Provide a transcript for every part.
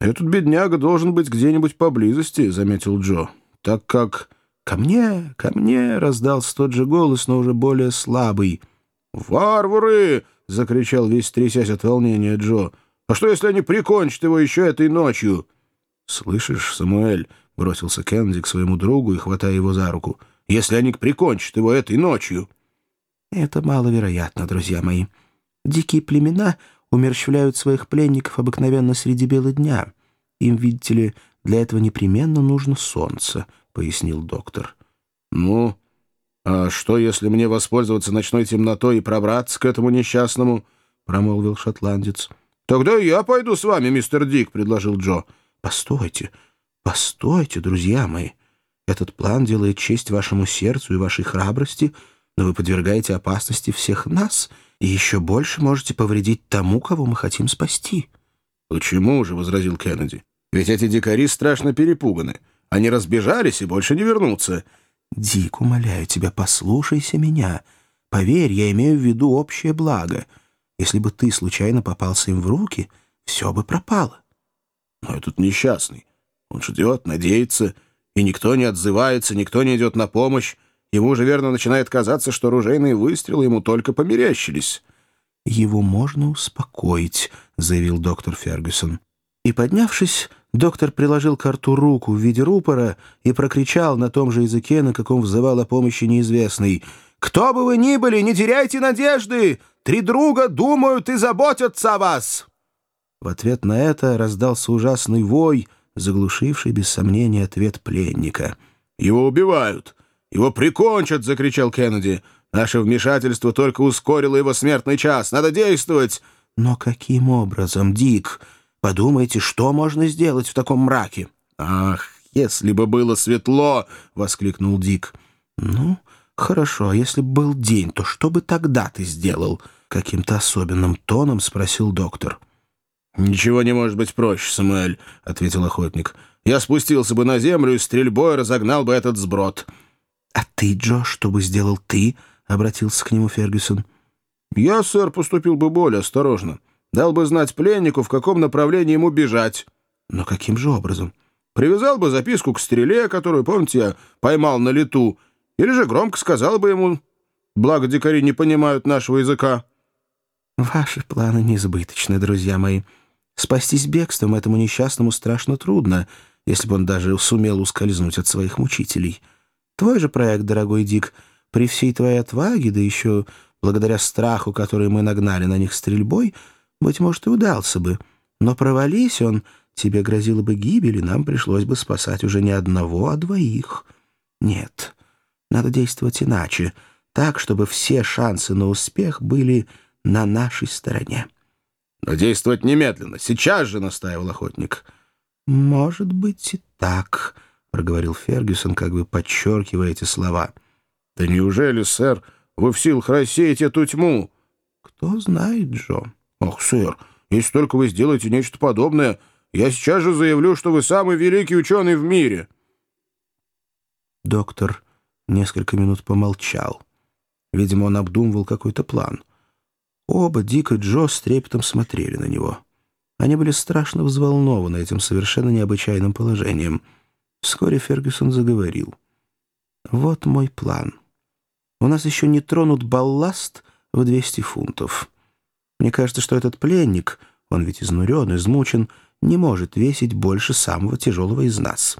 «Этот бедняга должен быть где-нибудь поблизости», — заметил Джо, «так как...» «Ко мне, ко мне!» — раздался тот же голос, но уже более слабый. «Варвары!» — закричал весь трясясь от волнения Джо. «А что, если они прикончат его еще этой ночью?» «Слышишь, Самуэль?» — бросился Кенди к своему другу и хватая его за руку. «Если они прикончат его этой ночью!» «Это маловероятно, друзья мои. Дикие племена умерщвляют своих пленников обыкновенно среди бела дня. Им, видите ли, для этого непременно нужно солнце», — пояснил доктор. «Ну, а что, если мне воспользоваться ночной темнотой и пробраться к этому несчастному?» — промолвил шотландец. «Тогда я пойду с вами, мистер Дик», — предложил Джо. «Постойте, постойте, друзья мои. Этот план делает честь вашему сердцу и вашей храбрости, но вы подвергаете опасности всех нас» и еще больше можете повредить тому, кого мы хотим спасти». «Почему же?» — возразил Кеннеди. «Ведь эти дикари страшно перепуганы. Они разбежались и больше не вернутся». «Дик, умоляю тебя, послушайся меня. Поверь, я имею в виду общее благо. Если бы ты случайно попался им в руки, все бы пропало». «Но этот несчастный. Он ждет, надеется, и никто не отзывается, никто не идет на помощь. Ему же верно начинает казаться, что ружейные выстрелы ему только померещились. «Его можно успокоить», — заявил доктор Фергюсон. И, поднявшись, доктор приложил к рту руку в виде рупора и прокричал на том же языке, на каком взывал о помощи неизвестный. «Кто бы вы ни были, не теряйте надежды! Три друга думают и заботятся о вас!» В ответ на это раздался ужасный вой, заглушивший, без сомнения, ответ пленника. «Его убивают! «Его прикончат!» — закричал Кеннеди. «Наше вмешательство только ускорило его смертный час. Надо действовать!» «Но каким образом, Дик? Подумайте, что можно сделать в таком мраке?» «Ах, если бы было светло!» — воскликнул Дик. «Ну, хорошо, а если бы был день, то что бы тогда ты сделал?» — каким-то особенным тоном спросил доктор. «Ничего не может быть проще, Самуэль», — ответил охотник. «Я спустился бы на землю и стрельбой разогнал бы этот сброд». «А ты, Джо, что бы сделал ты?» — обратился к нему Фергюсон. «Я, сэр, поступил бы более осторожно. Дал бы знать пленнику, в каком направлении ему бежать». «Но каким же образом?» «Привязал бы записку к стреле, которую, помните, я поймал на лету, или же громко сказал бы ему, благо дикари не понимают нашего языка». «Ваши планы неизбыточны, друзья мои. Спастись бегством этому несчастному страшно трудно, если бы он даже сумел ускользнуть от своих мучителей». Твой же проект, дорогой Дик, при всей твоей отваге, да еще благодаря страху, который мы нагнали на них стрельбой, быть может, и удался бы. Но провались он, тебе грозила бы гибель, и нам пришлось бы спасать уже не одного, а двоих. Нет, надо действовать иначе, так, чтобы все шансы на успех были на нашей стороне. «Но действовать немедленно, сейчас же!» — настаивал охотник. «Может быть и так», — проговорил Фергюсон, как бы подчеркивая эти слова. «Да неужели, сэр, вы в силах рассеять эту тьму?» «Кто знает, Джо». «Ох, сэр, если только вы сделаете нечто подобное, я сейчас же заявлю, что вы самый великий ученый в мире». Доктор несколько минут помолчал. Видимо, он обдумывал какой-то план. Оба, Дик и Джо, с трепетом смотрели на него. Они были страшно взволнованы этим совершенно необычайным положением — Вскоре Фергюсон заговорил. «Вот мой план. У нас еще не тронут балласт в 200 фунтов. Мне кажется, что этот пленник, он ведь изнурен, измучен, не может весить больше самого тяжелого из нас.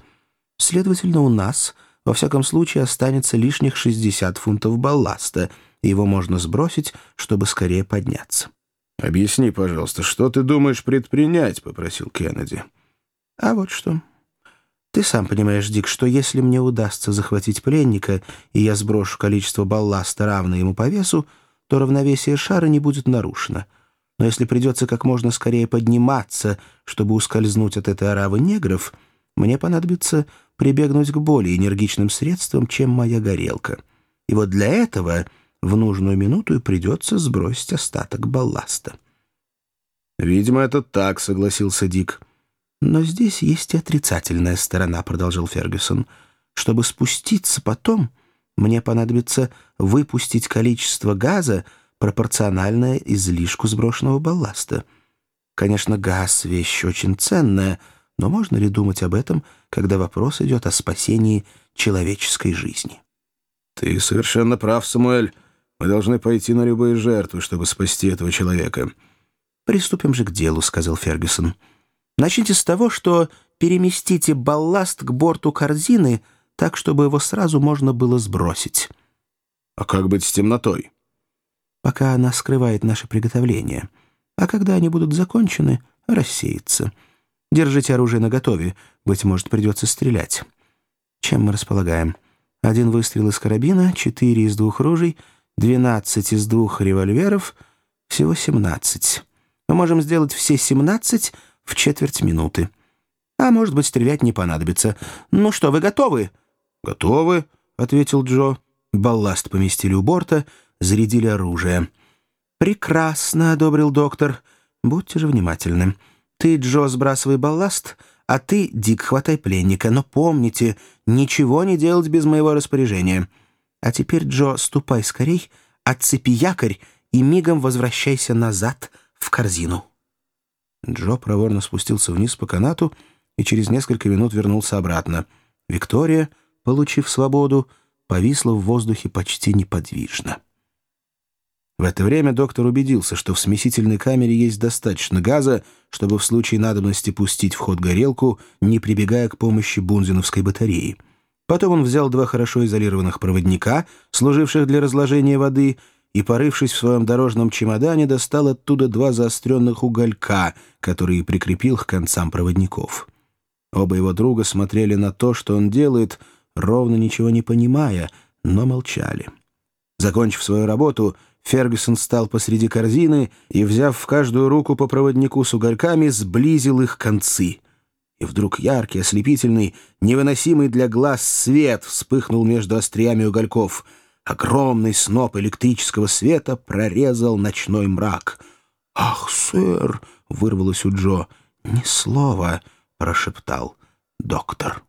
Следовательно, у нас, во всяком случае, останется лишних 60 фунтов балласта, и его можно сбросить, чтобы скорее подняться». «Объясни, пожалуйста, что ты думаешь предпринять?» — попросил Кеннеди. «А вот что». Ты сам понимаешь, Дик, что если мне удастся захватить пленника, и я сброшу количество балласта, равное ему по весу, то равновесие шара не будет нарушено. Но если придется как можно скорее подниматься, чтобы ускользнуть от этой оравы негров, мне понадобится прибегнуть к более энергичным средствам, чем моя горелка. И вот для этого в нужную минуту и придется сбросить остаток балласта. «Видимо, это так», — согласился Дик. «Но здесь есть и отрицательная сторона», — продолжал Фергюсон. «Чтобы спуститься потом, мне понадобится выпустить количество газа, пропорциональное излишку сброшенного балласта. Конечно, газ — вещь очень ценная, но можно ли думать об этом, когда вопрос идет о спасении человеческой жизни? «Ты совершенно прав, Самуэль. Мы должны пойти на любые жертвы, чтобы спасти этого человека». «Приступим же к делу», — сказал Фергюсон. «Начните с того, что переместите балласт к борту корзины так, чтобы его сразу можно было сбросить». «А как быть с темнотой?» «Пока она скрывает наше приготовление. А когда они будут закончены, рассеется. Держите оружие наготове, быть может, придется стрелять. Чем мы располагаем?» Один выстрел из карабина, четыре из двух ружей, двенадцать из двух револьверов, всего семнадцать. Мы можем сделать все семнадцать в четверть минуты. А может быть, стрелять не понадобится. Ну что, вы готовы?» «Готовы», — ответил Джо. Балласт поместили у борта, зарядили оружие. «Прекрасно», — одобрил доктор. «Будьте же внимательны. Ты, Джо, сбрасывай балласт, а ты, Дик, хватай пленника. Но помните, ничего не делать без моего распоряжения. А теперь, Джо, ступай скорей, отцепи якорь и мигом возвращайся назад в корзину». Джо проворно спустился вниз по канату и через несколько минут вернулся обратно. Виктория, получив свободу, повисла в воздухе почти неподвижно. В это время доктор убедился, что в смесительной камере есть достаточно газа, чтобы в случае надобности пустить в ход горелку, не прибегая к помощи бунзиновской батареи. Потом он взял два хорошо изолированных проводника, служивших для разложения воды, и, порывшись в своем дорожном чемодане, достал оттуда два заостренных уголька, которые прикрепил к концам проводников. Оба его друга смотрели на то, что он делает, ровно ничего не понимая, но молчали. Закончив свою работу, Фергюсон стал посреди корзины и, взяв в каждую руку по проводнику с угольками, сблизил их концы. И вдруг яркий, ослепительный, невыносимый для глаз свет вспыхнул между остриями угольков. Огромный сноп электрического света прорезал ночной мрак. «Ах, сэр!» — вырвалось у Джо. «Ни слова!» — прошептал доктор.